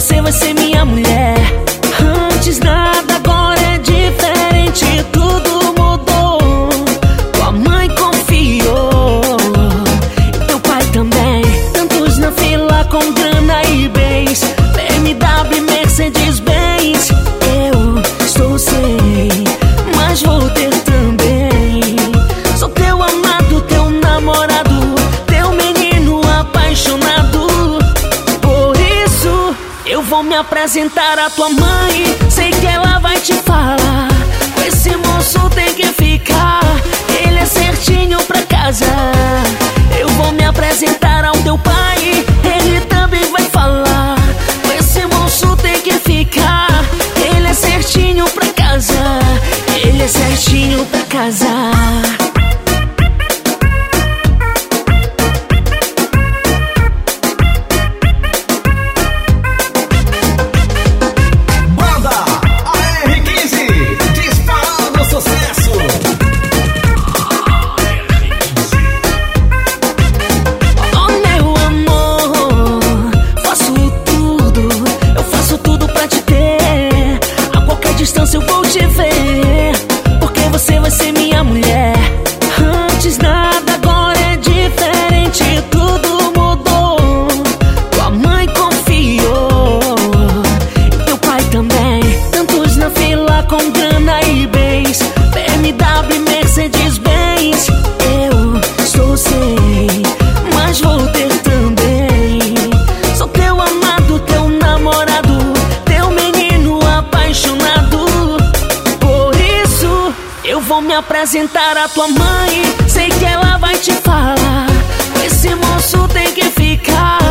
Você vai ser minha apresentar a tua mãe. Sei que ela vai te falar. Esse moço tem que ficar. Ele é certinho pra casa. Eu vou me apresentar ao teu pai. Ele também vai falar. Esse moço tem que ficar. Ele é certinho pra casa. Ele é certinho pra casa. Vou me apresentar a tua mãe. Sei que ela vai te falar. Esse moço tem que ficar.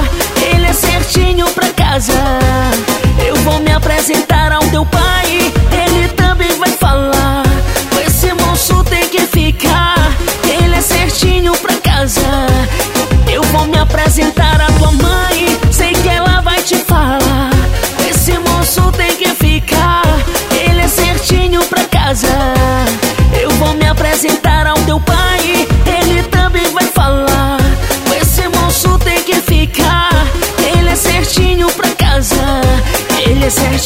apresentar ao teu pai. Ele também vai falar. Com esse moço tem que ficar. Ele é certinho pra casa. Ele é certinho